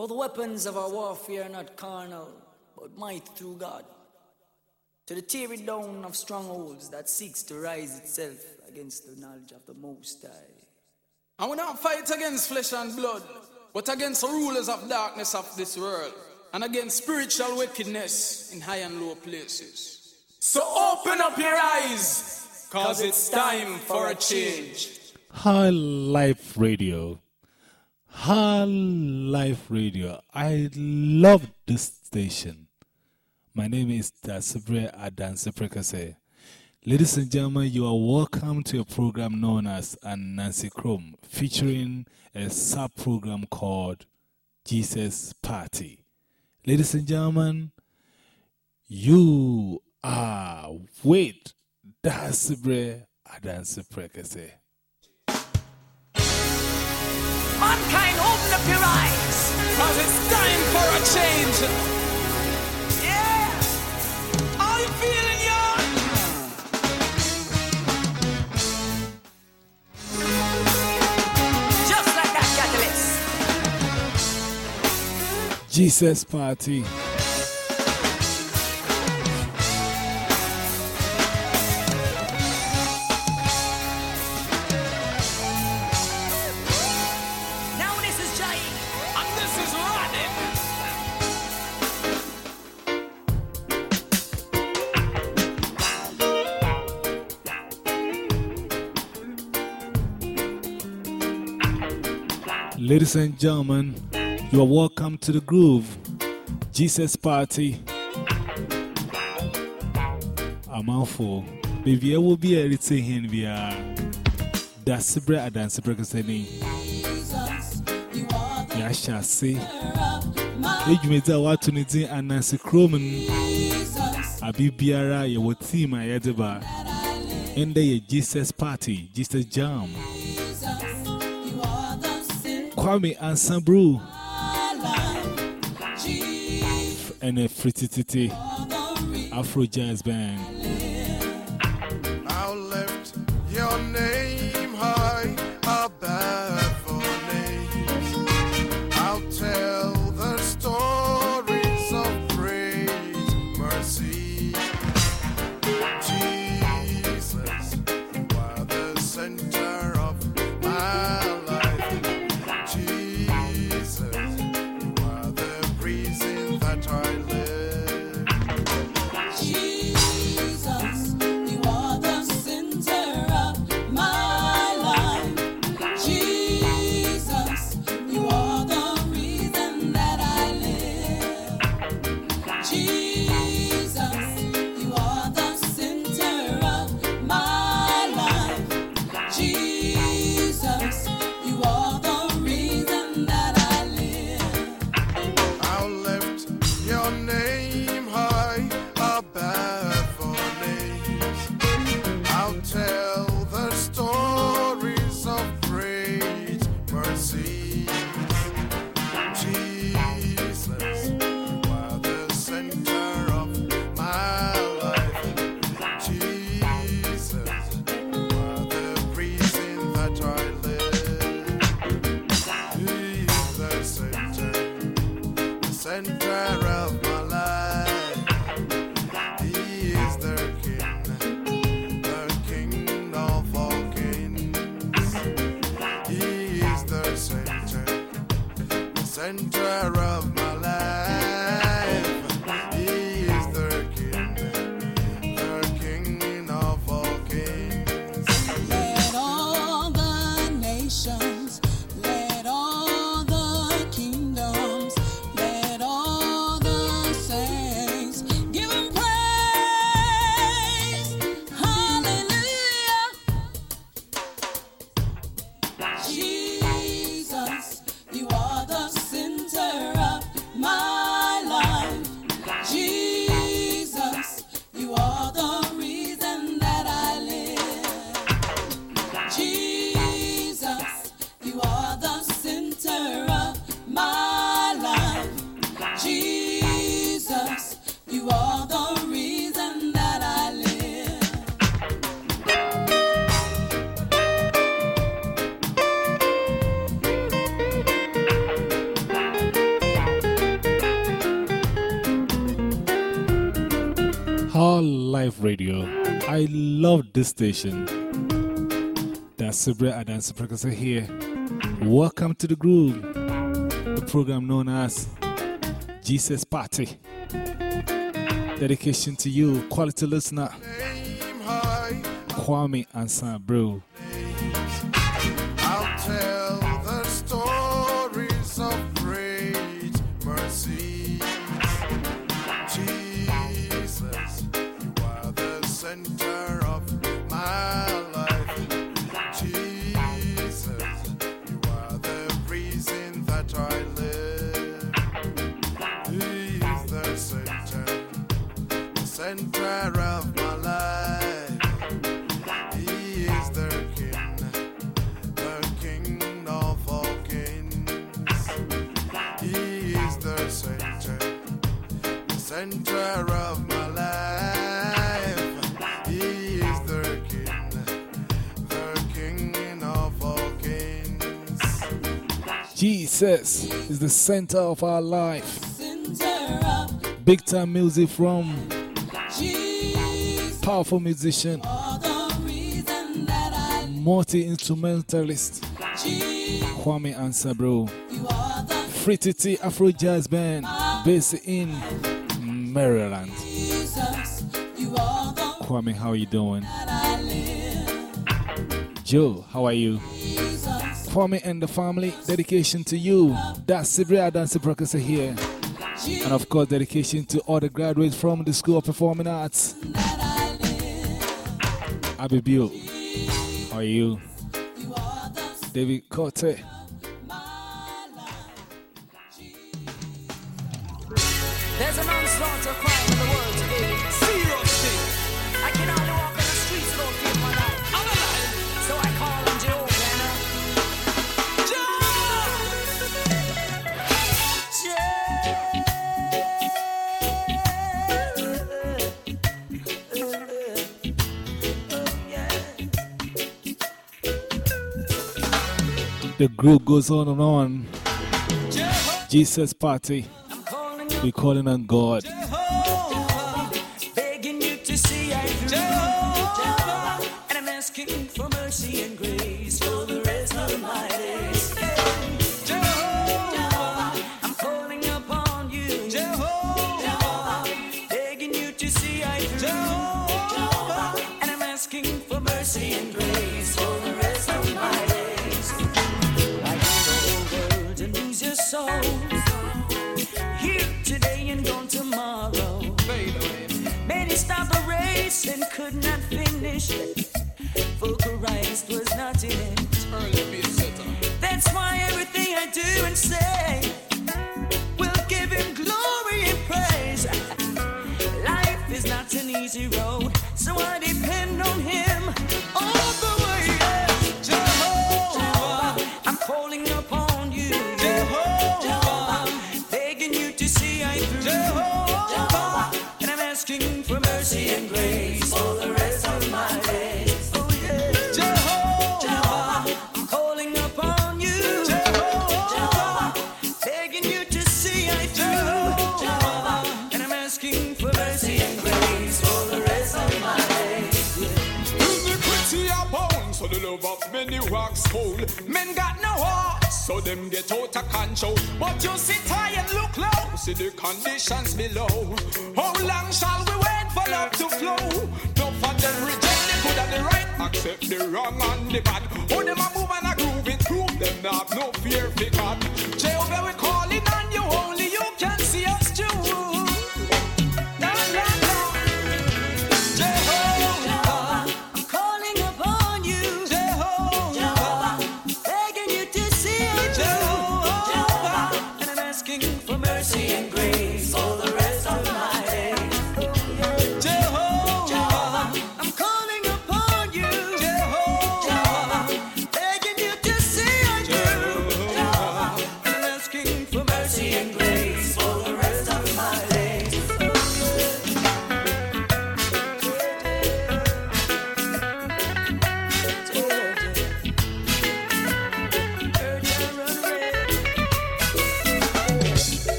For the weapons of our warfare are not carnal, but might through God. To the tearing down of strongholds that seeks to rise itself against the knowledge of the Most High. And we not fight against flesh and blood, but against the rulers of darkness of this world, and against spiritual wickedness in high and low places. So open up your eyes, cause it's time for a change. High Life Radio. High Life Radio. I love this station. My name is Dasibre Adanseprekase. Ladies and gentlemen, you are welcome to a program known as Nancy Chrome, featuring a sub program called Jesus Party. Ladies and gentlemen, you are with Dasibre Adanseprekase. Mankind, open up your eyes. Cause it's time for a change. Yeah. Are you feeling young? Just like that, Catalyst. Jesus Party. Ladies and gentlemen, you are welcome to the groove. Jesus Party. I'm out for. Baby, I will be a little here. We are. That's the bread and the breakfast. I shall say. Age me tell what to need and Nancy Croman. I be Biara, your team, I had about. And the Jesus Party, Jesus Jam. Kwame Ansambru and a Fritititi Afro Jazz Band. This station. That's Sabra Adan Prakasa here. Welcome to the groove, the program known as Jesus Party. Dedication to you, quality listener, Kwame and Bro. Of my life. He is the king, the king of all kings. Jesus is the center of our life. Big time music from powerful musician, For the reason that I multi instrumentalist Kwame Ansabro. You are Free Titi Afro Jazz Band based in Maryland. Kwame, how are you doing? Joe, how are you? Kwame and the family, dedication to you. That's Sibria Dance Professor here. And of course, dedication to all the graduates from the School of Performing Arts. Abibio, how are you? David Cote. The group goes on and on. Jesus Party. We're calling on God. Race and could not finish it. For Christ was not in it. Early be setter. That's why everything I do and say will give him glory and praise. Life is not an easy road, so I depend on him all the way. So them get out of control. But you sit high and look low, see the conditions below. How long shall we wait for love to flow? No for them reject the good and the right, accept the wrong and the bad. Oh, them a move and a groove it, prove them have no fear for God. Jehovah, we calling on you, only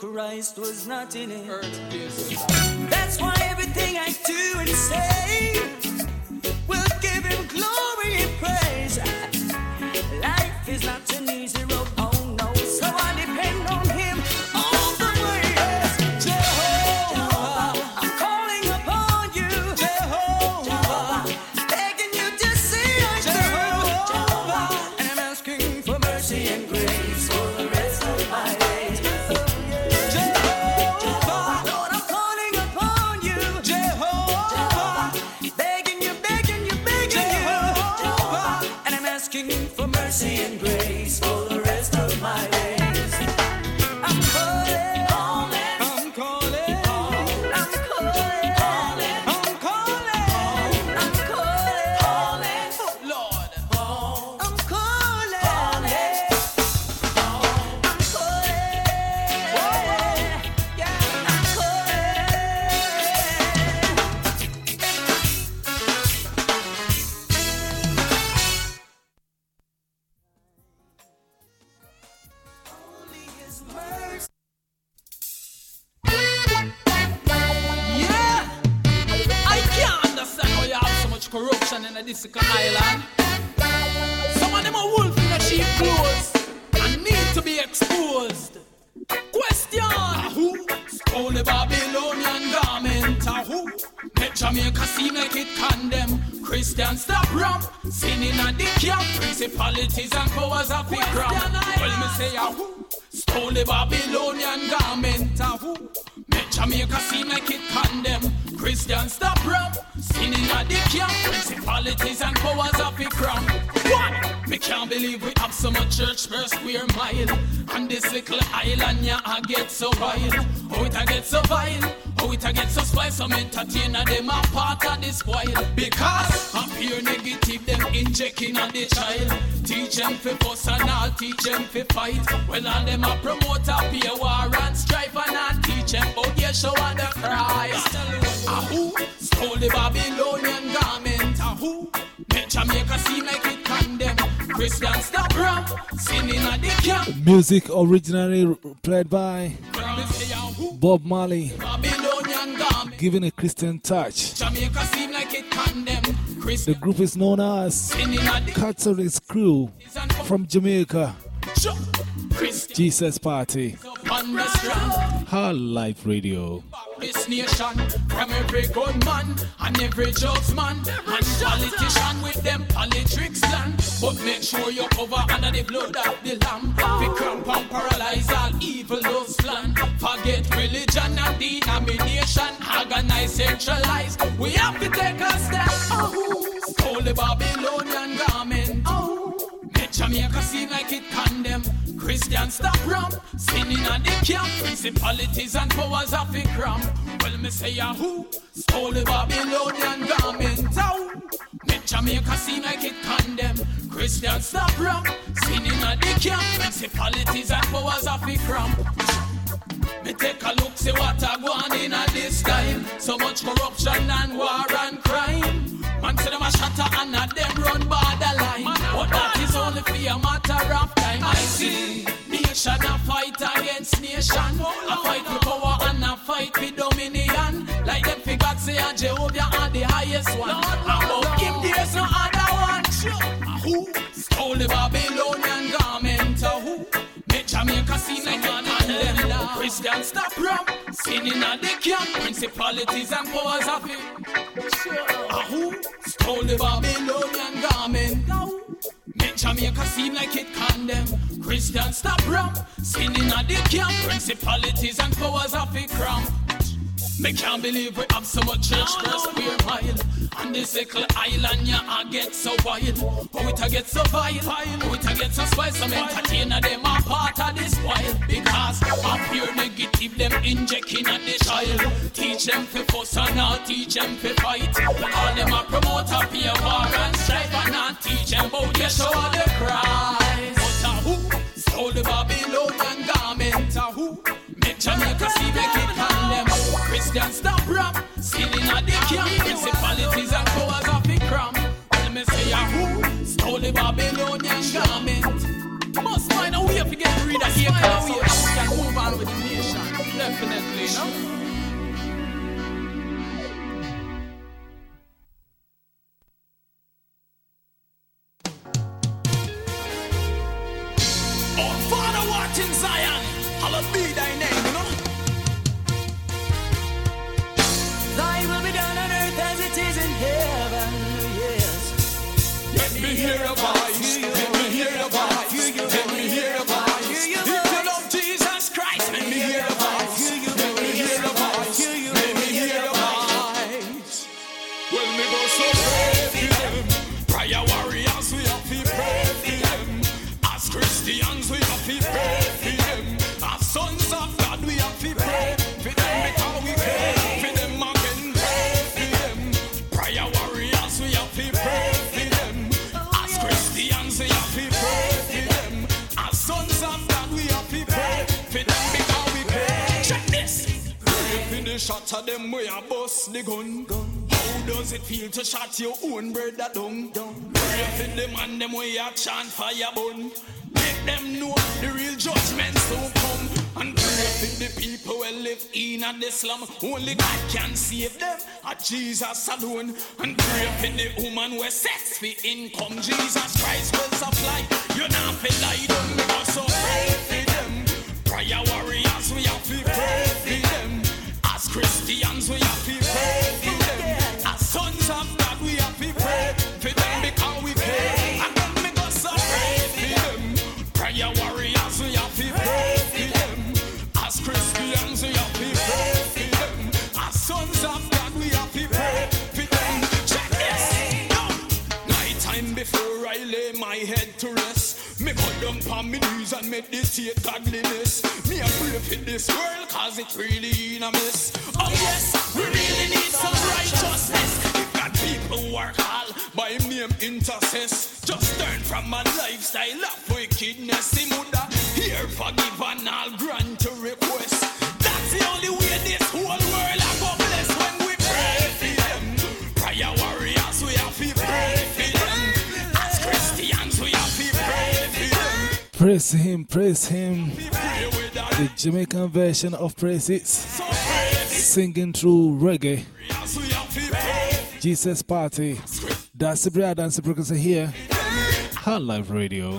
Christ was not in it. Earth. That's why everything I do and say will give him glory and praise. Life is not an easy road, believe we have so much church per square mile. And this little island, yeah, I get so wild. Oh, it I get so vile. Oh, it I get so spoiled. Some entertainer, them are part of this spoil. Because I'm pure negative, them injecting on the child. Teach them for fuss and I'll teach them for fight. Well, all them a promote a peer war and strife and I'll teach them about show and the Christ. Ah, who stole the Babylonian garment? Ah, who make Jamaica seem like it condemn? Stop rap, sinning at the camp. Music originally played by Me say, who Bob Marley, giving a Christian touch. Jamaica seem like it condemn. The group is known as the Crew from Jamaica, Jesus Party, up on the strand. High Life Radio. This nation from every good man and every jokes man and politician with them politics land. But make sure you cover under the blood of the lamb. We cramp and paralyze all evil those plan. Forget religion and denomination. Organize, centralize. We have to take a step. Oh, stole the Babylonian garment. Oh. Make Jamaica seem like it condemn. Christians stop ramp, sinning at the camp. Principalities and powers of the cramp. Well, me say a who stole the Babylonian garment? How? Make Jamaica seem like it condemn. Christians stop ramp, sinning at the camp. Principalities and powers of the cramp. Me take a look, see what I on in at this time. So much corruption and war and crime. Man say them a shatter and not them run borderline. That only for a matter of time. I see nation a fight against nation. A fight for power and a fight for dominion. Like them figure say a Jehovah are the highest one. Above him there's no other one. Who stole the Babylonian garment? Who made Jamaica seem like a condemn? Christians stop rap, sinning at the camp. Principalities and powers of it. Who stole the Babylonian garment? Jamaica seem like it condemn. Christians stop rap, sinning at the camp. Principalities and powers of the cramp. Me can't believe we have so much church per square mile. On this little island, yeah, I get so wild. It a get so vile. A get so spoiled. Some entertainer, them are part of this while. Because I'm pure negative, them injecting on the child. Teach them for fuss and not teach them for fight. All them a peer war and strife and not teach them about the show of the Christ. But a who stole the Babylonian garment? A who make Jamaica see make it condemn? Christians stop rap, sinning at the camp. Principalities and powers of the cramp. Well, me say a who stole the Babylonian garment? Must find a way to get rid of here, so we can move on with the nation. know. Oh, Father, what in Zion? Hallowed be thy me hear a voice. Let me hear a voice. Sons of God, we to pray for them because we pray. Check this. Pray for the shot of them we a bust the gun. How does it feel to shot your own brother down? Pray for the man them we a chant fire bun. Make them know the real judgment soon come. And pray for the people who live in a the slum. Only God can save them. A Jesus alone. And pray for the woman who sets for income. Jesus Christ will supply. You're not feel like them because so pray for them. Prayer warriors, we have to pray for them. As Christians, we have to pray for them. On my knees and meditate godliness. Me a pray for this world cause it really in a mess. Oh yes, we really need some righteousness. If God people work hard, by name intercess. Just turn from a lifestyle of wickedness. He woulda hear, forgive and all grant to request. That's the only way this whole world Praise Him, praise Him. The Jamaican version of praises, singing through reggae. Jesus Party. That's the brother and the here. High Life Radio.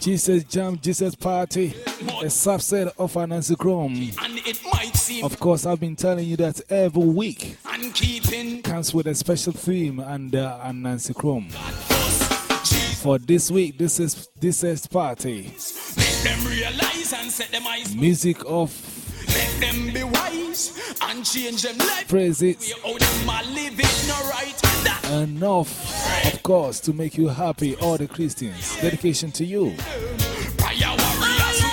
Jesus Jam, Jesus Party. A subset of Anansi Chrome. and it might seem Of course, I've been telling you that every week and keeping comes with a special theme under Anansi Chrome. For this week, this is this is party. make them realize and set them eyes. Music of Make them be wise and change them life. praises. We how them a live it no right. That Enough, of course, to make you happy, all the Christians. Dedication to you.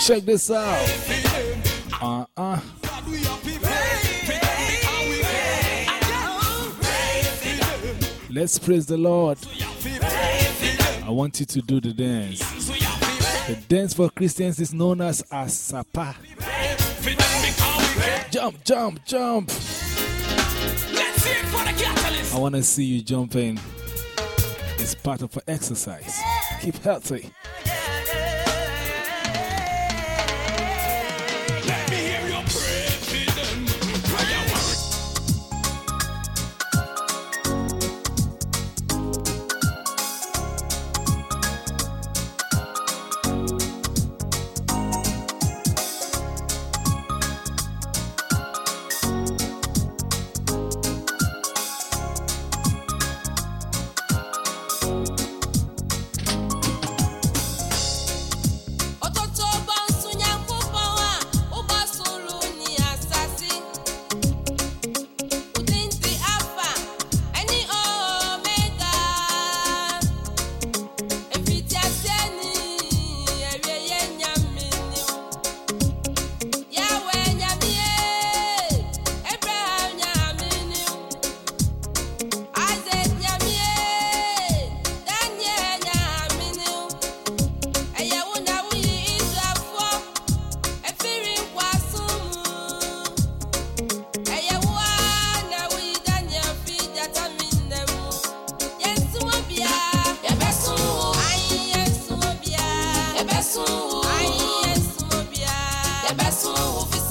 Check this out. Uh uh. Let's praise the Lord. I want you to do the dance. The dance for Christians is known as Asapa. Jump, jump, jump. I want to see you jumping. It's part of an exercise. Keep healthy.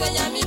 enseña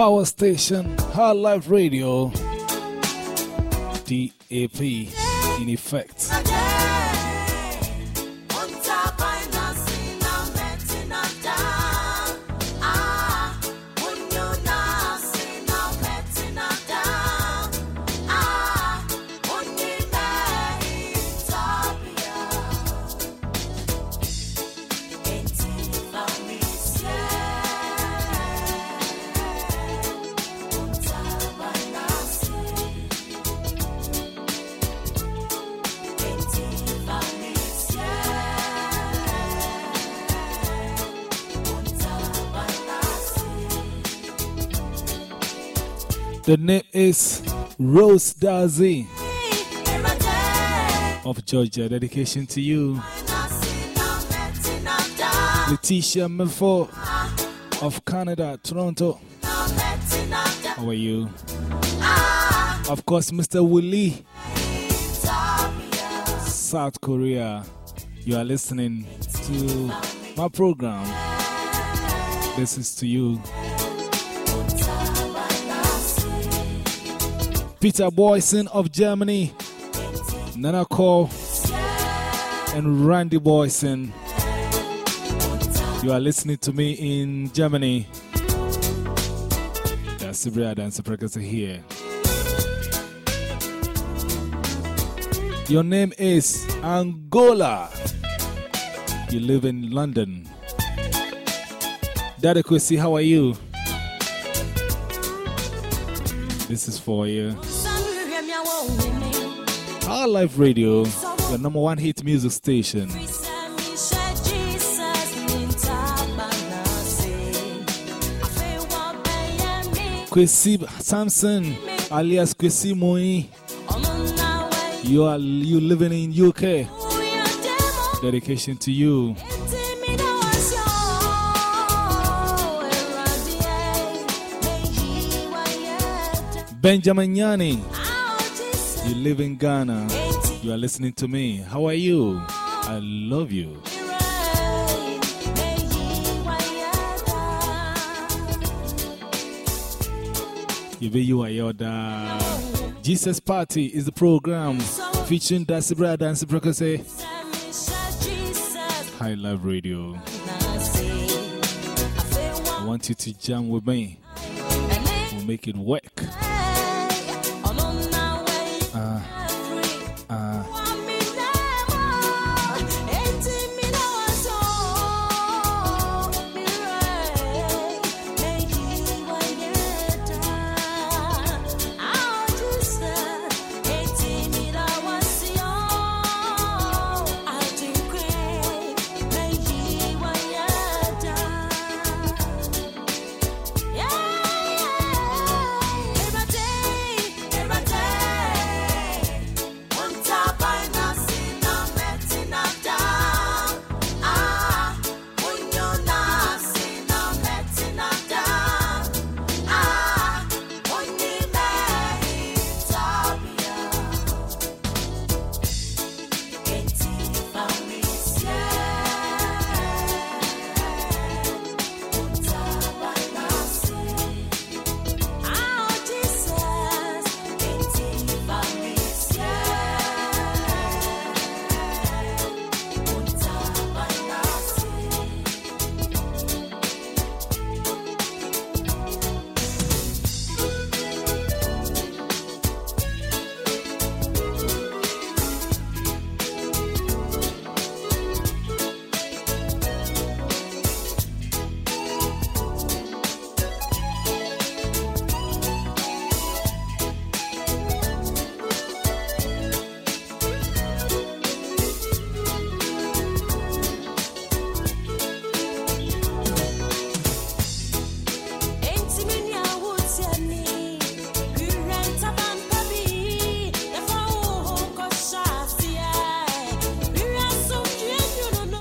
power station, High Life Radio, DAP in effect. The name is Rose Darcy of Georgia. Dedication to you. Letitia Milford of Canada, Toronto. How are you? Of course, Mr. Willie, South Korea. You are listening to my program. This is to you. Peter Boyson of Germany, Nana Cole, and Randy Boyson. You are listening to me in Germany. That's Sibria Dance Prekasa here. Your name is Angola. You live in London. Daddy Kwesi, how are you? This is for you. Our Life Radio, your number one hit music station. Kwesi Samson, alias Kwesi Moi. You are you living in UK. Dedication to you. Benjamin Yani, you live in Ghana. You are listening to me. How are you? I love you. Yebe you are your Jesus Party is the program featuring Dasi Brad and Sibrakase. High Life Radio. I want you to jam with me. We'll make it work.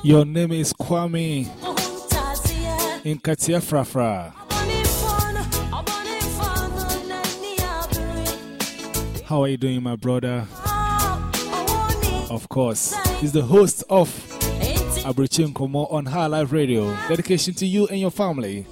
Your name is Kwame in Katia Frafra. How are you doing, my brother? Of course, he's the host of Abrichin Komo on High Life Radio. Dedication to you and your family.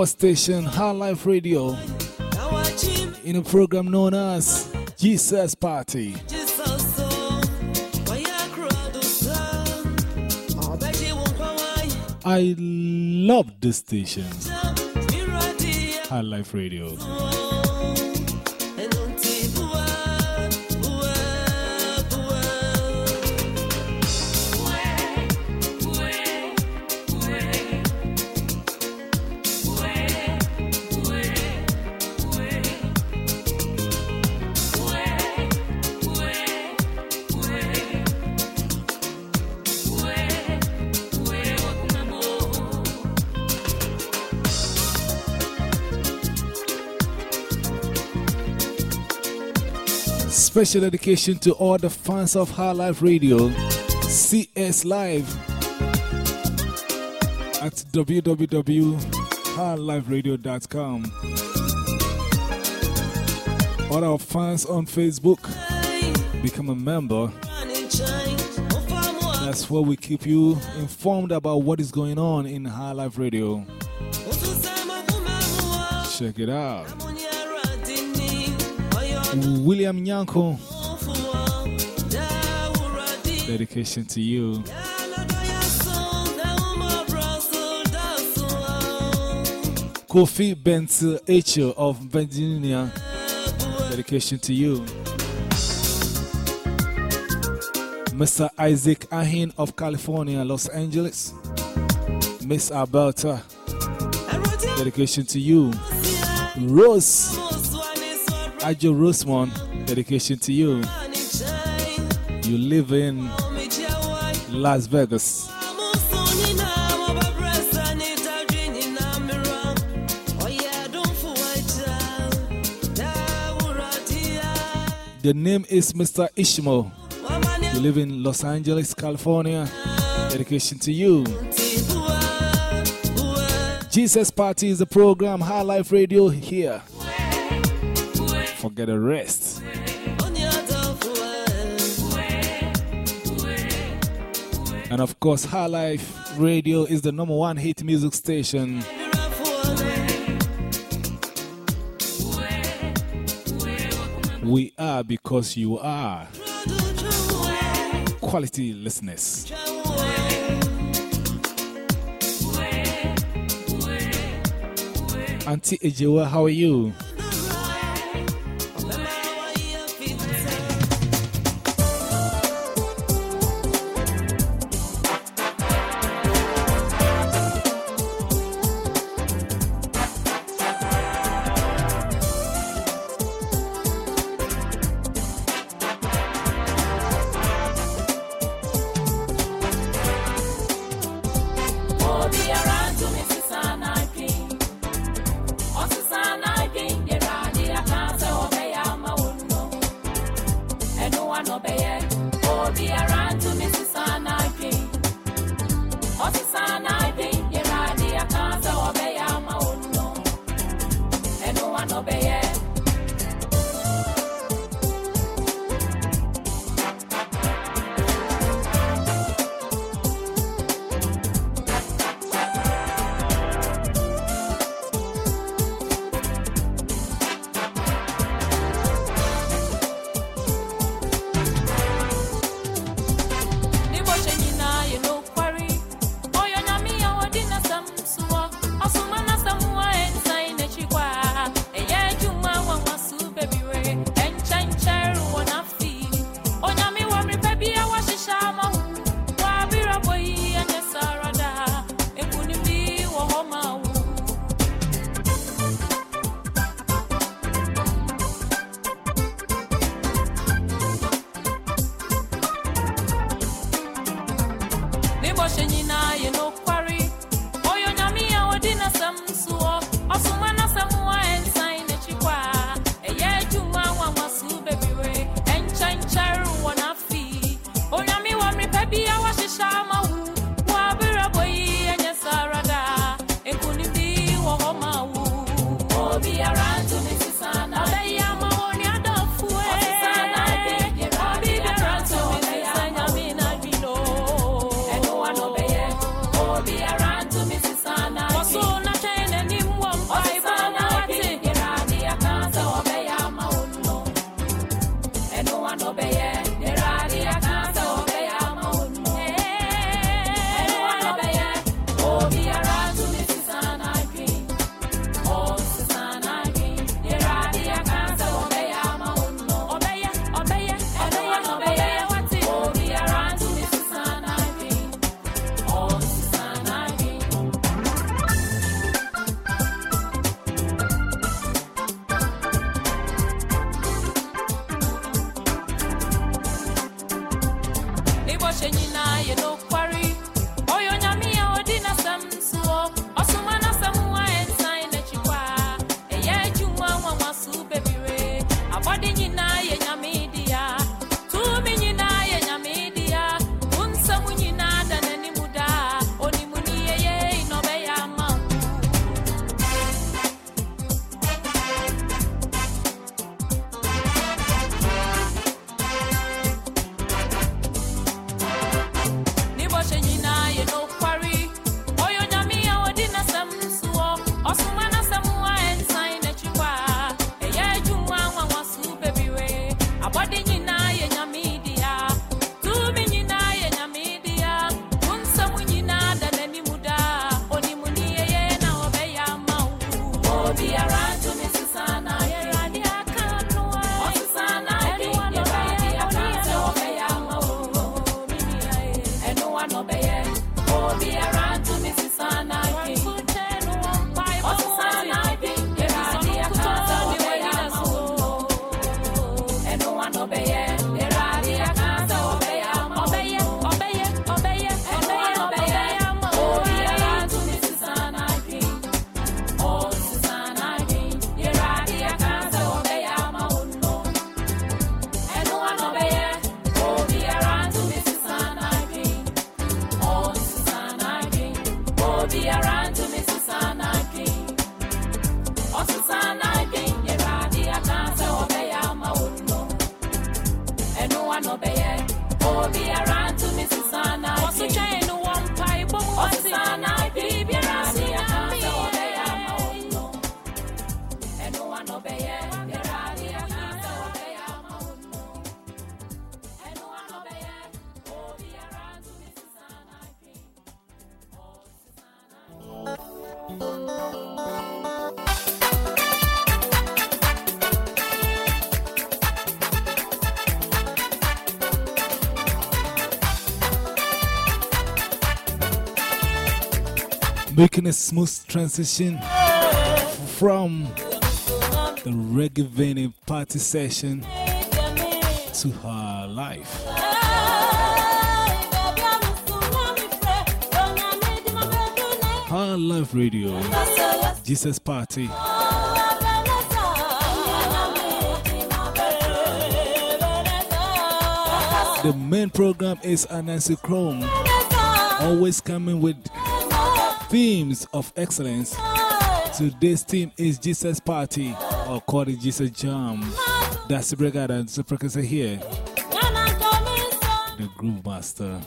Power station, High Life Radio, in a program known as Jesus Party. I love this station, High Life Radio. Special dedication to all the fans of High Life Radio. CS Live at www.highliferadio.com. All our fans on Facebook, become a member. That's where we keep you informed about what is going on in High Life Radio. Check it out. William Nyanko, dedication to you. Kofi Benzel H of Virginia, dedication to you. Mr. Isaac Ahin of California, Los Angeles. Miss Alberta, dedication to you. Rose Ajo Rosemont, dedication to you. You live in Las Vegas. The name is Mr. Ishmael. You live in Los Angeles, California. Dedication to you. Jesus Party is the program, High Life Radio here. Forget the rest. And of course, High Life Radio is the number one hit music station. We are because you are. Quality listeners. Auntie Ejewa, how are you? ọ̀nà bẹ̀yẹ òbí ara ń tó. Making a smooth transition from the reggae venue party session to her life. High Life Radio, Jesus Party. The main program is Anansi Chrome, always coming with themes of excellence. Today's theme is Jesus Party, or called it Jesus Jam. That's the brigade and the precursor here, the Groove Master.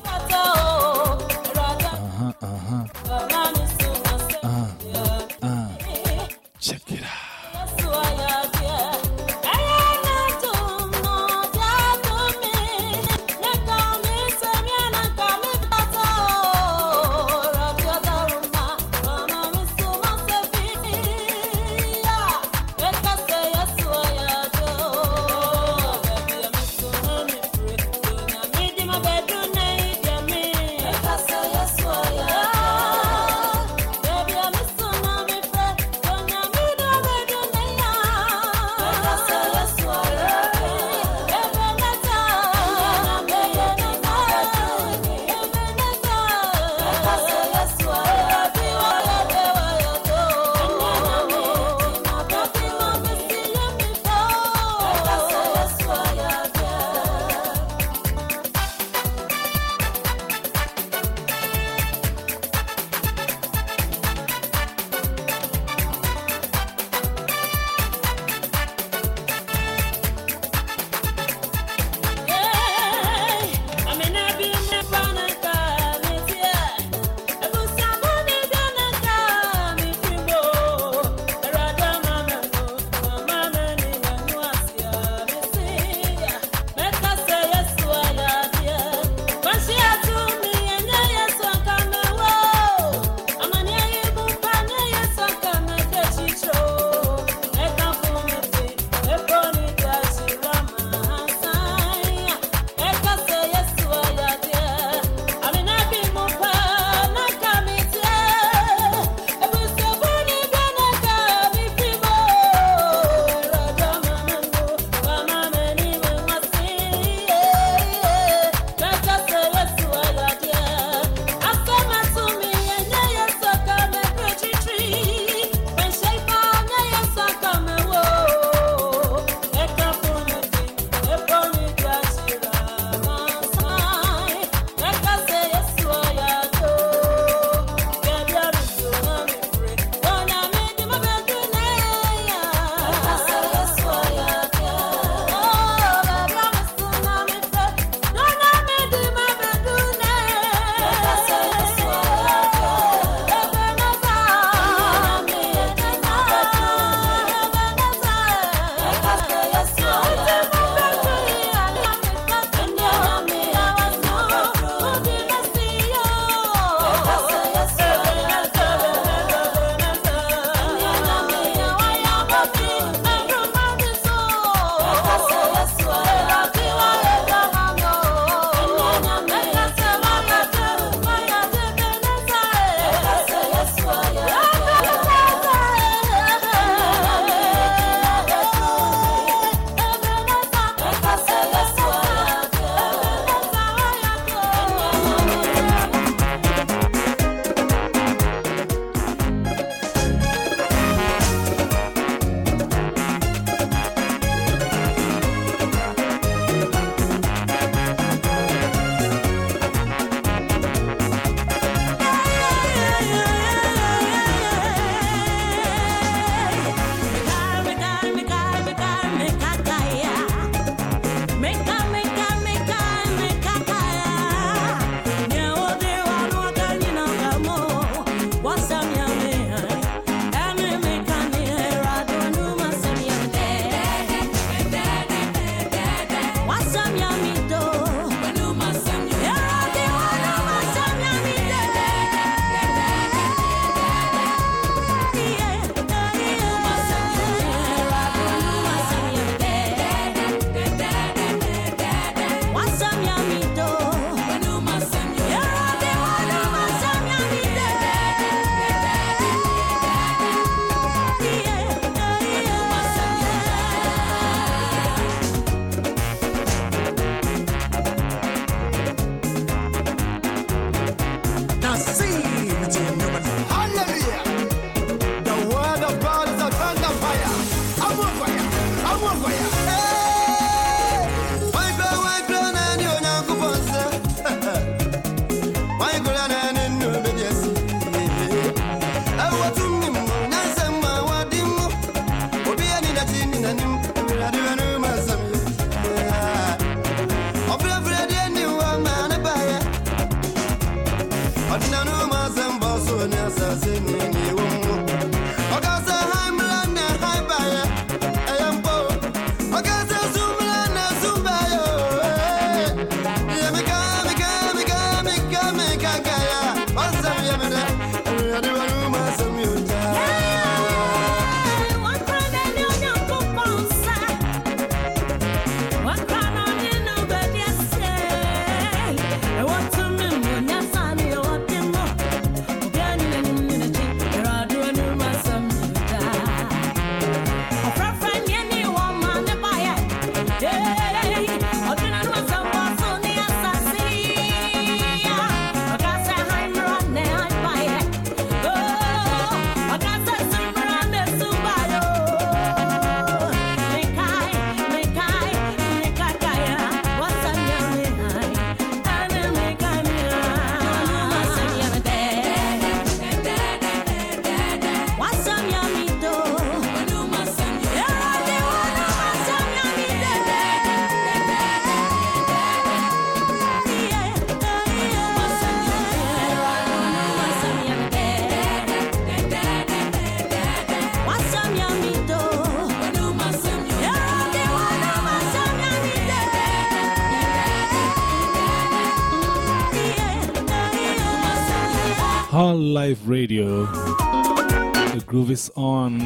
Radio. The groove is on.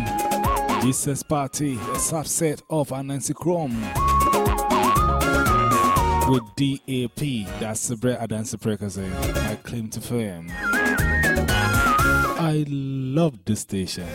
Jesus Party, a subset of Anansi Chrome. With DAP, that's the bread Adansi Prekese. I claim to fame. I love this station.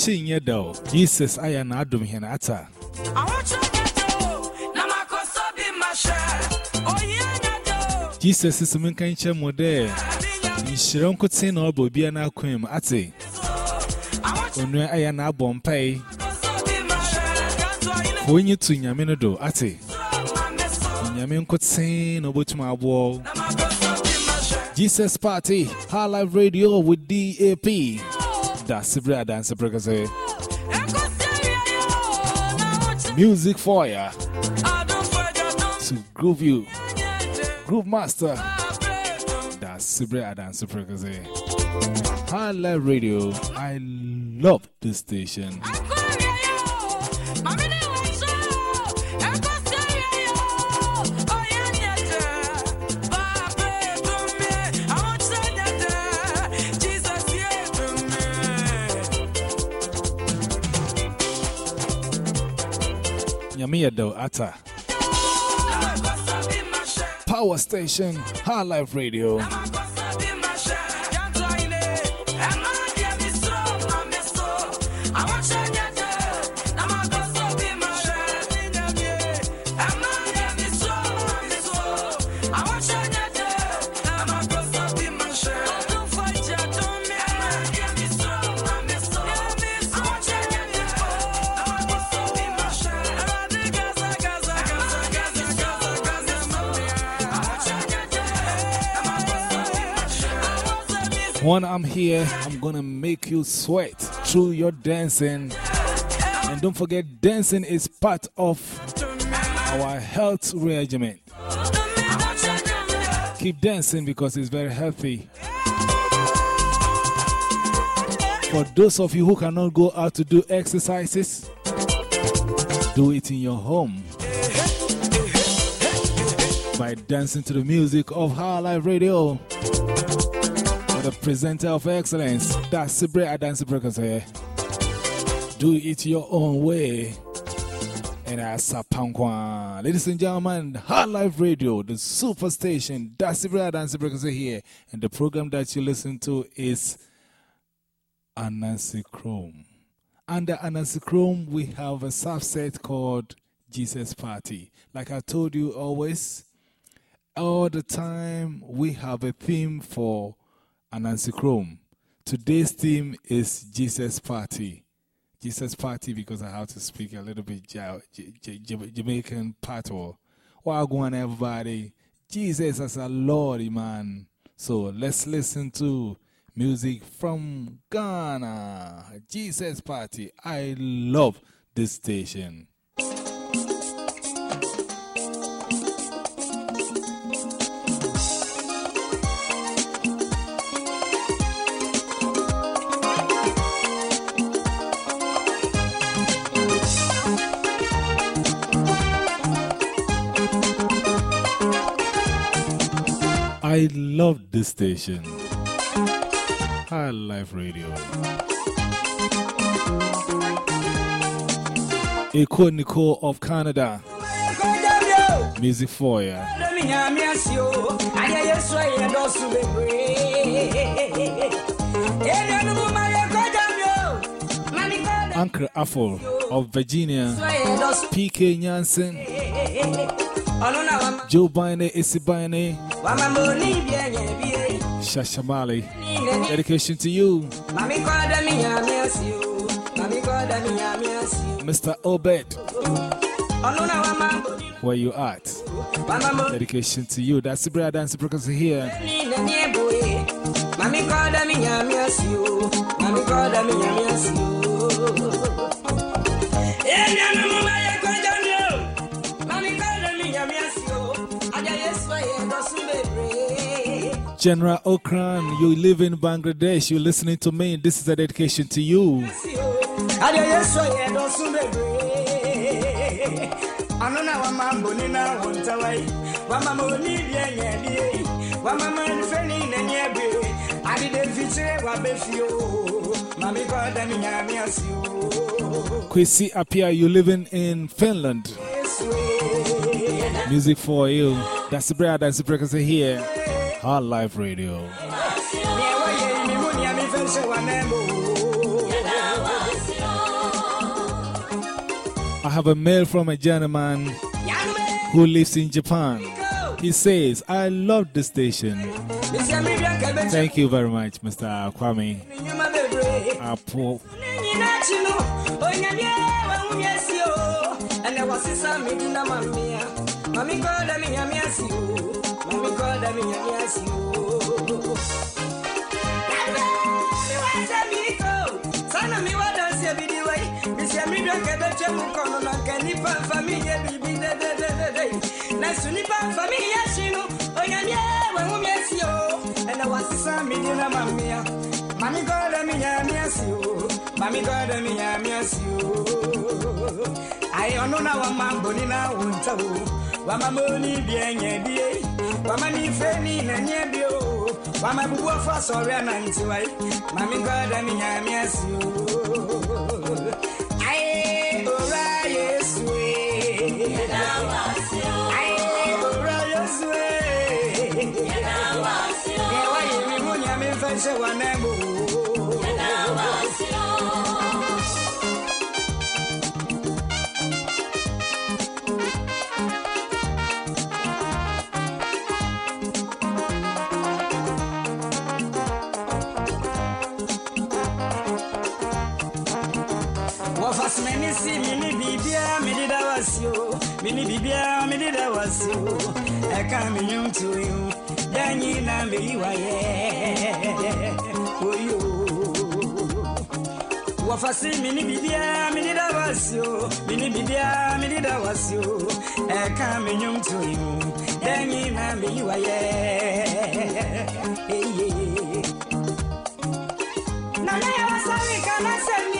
Which in your door, Jesus, I am Adam here at I want you to na makosa bi mashe. Oh yeah, Jesus is a man kind of model. I Nhyira nkote na ọbọ bia na akwam ate want you onua aya na abọ mpai to be mashe. That's why you ka onye tu nyame no do ate know me so. nyame nkote na obotum abọ Na makosa bi mashe. Jesus party high life radio with DAP da sibre adanse prekase Eko seria yo. Na want you. music for ya. I don't forget no. to groove you. Groove master. I pray to da sibre adanse prekase high life radio. I love this station dɛw ata. Power station high life radio When I'm here, I'm gonna make you sweat through your dancing. And don't forget, dancing is part of our health regimen. Keep dancing because it's very healthy. For those of you who cannot go out to do exercises, do it in your home by dancing to the music of High Life Radio. The presenter of excellence, that's Sibre Adansi Prekese. Eh? Do it your own way. And as a pankwa. Ladies and gentlemen, High Life Radio, the superstation, that's Sibre Adansi Prekese here. And the program that you listen to is Anansi Chrome. Under Anansi Chrome, we have a subset called Jesus Party. Like I told you always, all the time we have a theme for Anansi Chrome. Today's theme is Jesus Party. Jesus Party because I have to speak a little bit Jamaican patois. Wagwan everybody. Jesus as a Lord, man. So let's listen to music from Ghana. Jesus Party. I love this station. I love this station. High Life Radio. Echo Nicole of Canada. Music for ya. Anchor Affle of Virginia. PK Nyansen. Joe Bine Isibine. Shashamali. Dedication to you, Mr. Obed. Where you at? Dedication to you. That's the brother dance because here. Mami koda mi nyami asio, mami koda mi nyami asio. Enya General Okran, you live in Bangladesh. You're listening to me. This is a dedication to you. Kwesi Apia, you living in Finland. Music for you. That's the brother dance because here. Hot Life Radio. I have a mail from a gentleman who lives in Japan. He says, I love the station. Thank you very much, Mr. Kwame. Apo. Mami koda minyamiasi o, mami koda minyamiasi o. Miwada miko, sana miwada siya bidiwai, misya midwa kebeche mukono na kenipa familia bibi de. Na sunipa familia shinu, oyamye wangumyesi o, ena wasisa minyina mamia. Mami koda minyamiasi o, wama moni bie nye bie. Wama ni fe ni na nye bie o. Wama bubu afa sori ana nti wai mami goda mi nya mi asi o. Aye ora yesu e. Aye ora yesu e. Ye wa ye mi mu nya mi fe se wa nebo si o ẹka mi yun tu yun lẹ́yìn náà mi wà yẹ oyo wọfasi mi ni bibia mi ni dawa si o mi ni bibia mi ni dawa si o ẹka mi yun tu yun lẹ́yìn náà mi wà yẹ eye. nàlẹ́ yẹn wá sáré kan lẹ́sẹ̀ mi.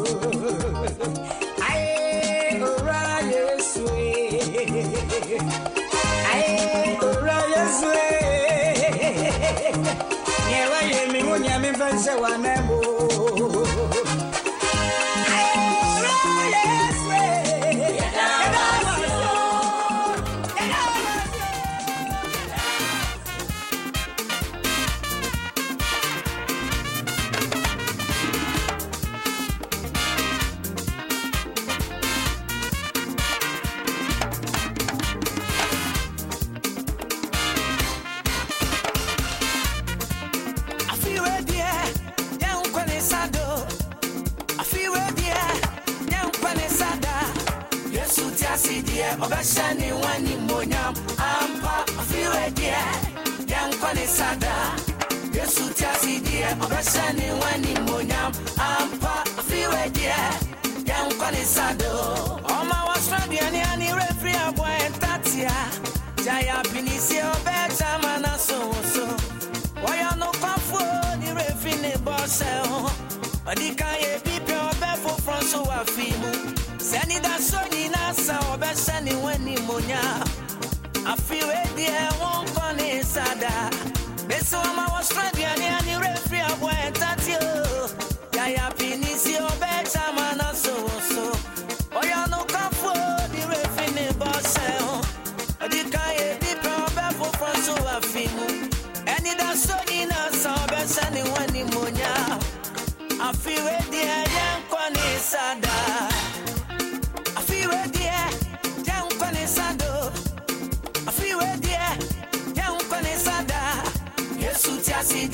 munya mi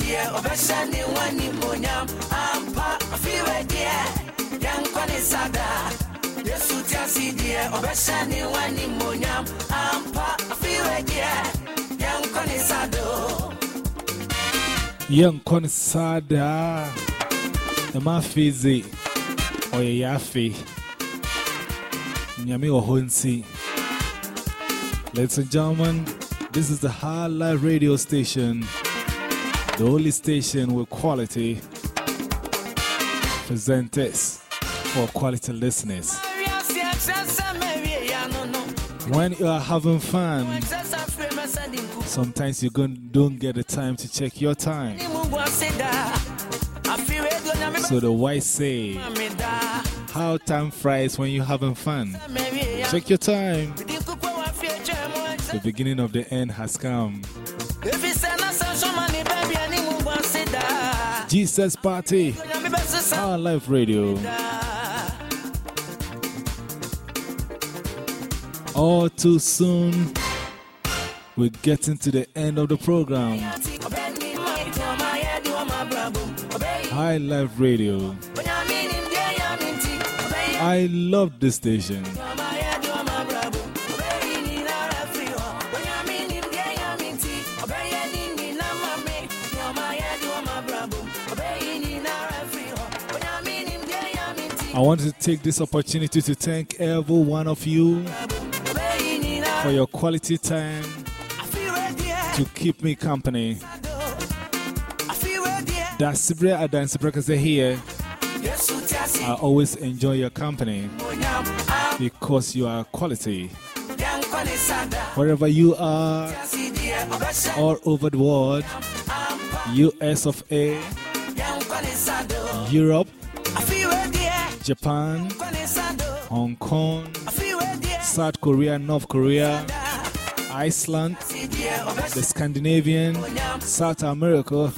tí a sì díẹ̀ ọbẹ̀ sẹ́ni wọ́n ní mo yá. Àmpa àfiwé díẹ̀ jẹ́ ń kọ́ ní sádà. Yéṣu tí a sì díẹ̀ ọbẹ̀ sẹ́ni wọ́n ní mo yá. Àmpa àfiwé díẹ̀ jẹ́ ń kọ́ ní sádò. Young the Mafizi, or Yafi, Nyami Ohunsi. Ladies and gentlemen, this is the High Life radio station, the only station with quality presenters for quality listeners. When you are having fun, sometimes you don't get the time to check your time. So the wise say, How time flies when you're having fun. Check your time. The beginning of the end has come. Jesus Party, our live radio. All too soon, we're getting to the end of the program. High Life Radio. I love this station. I want to take this opportunity to thank every one of you for your quality time to keep me company. That's Sibre Adan Sibrekase here. I always enjoy your company because you are quality. Wherever you are, all over the world, US of A, Europe, Japan, Hong Kong, South Korea, North Korea, Iceland, the Scandinavian, South America,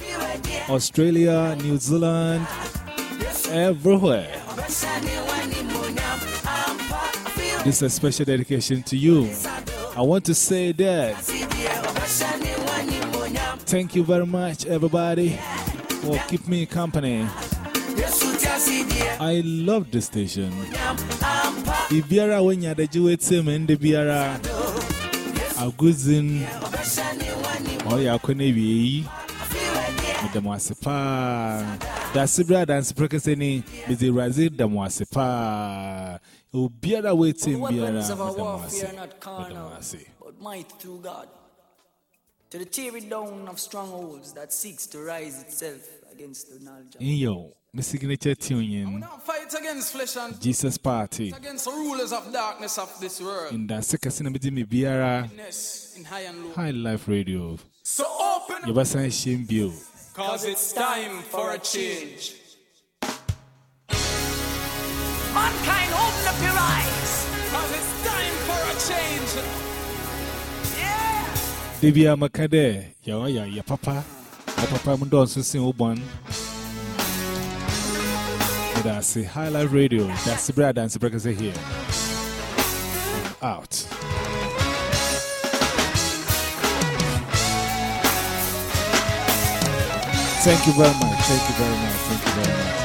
Australia, New Zealand, everywhere. This is a special dedication to you. I want to say that. Thank you very much, everybody, for keeping me company. I love the station. Ibiara when you're the Jewish and the Biara, a good in, or oh, you're going to be with the Mwasipa. That's the brother and Sprekaseni with the Razid the Mwasipa. Ubiara waiting, of our Biara, warfare are with not the Mwasi. but might through God. To the tearing down of strongholds that seeks to rise itself against the knowledge of In yo, my signature tune in fight against flesh and Jesus Party. against the rulers of darkness of this world. In the second cinema, Biara, Yes, in high and low. High Life Radio. So open up, Yabasan Shimbio. cause it's time for a change. mankind. Open up your eyes. Cause it's time for a change. Yeah. Debia Makade, Yawaya, ya papa, ya papa Mundon Susin Ubon. That's a High Life Radio. That's the and the breakers here. Out. Thank you very much. Thank you very much. Thank you very much.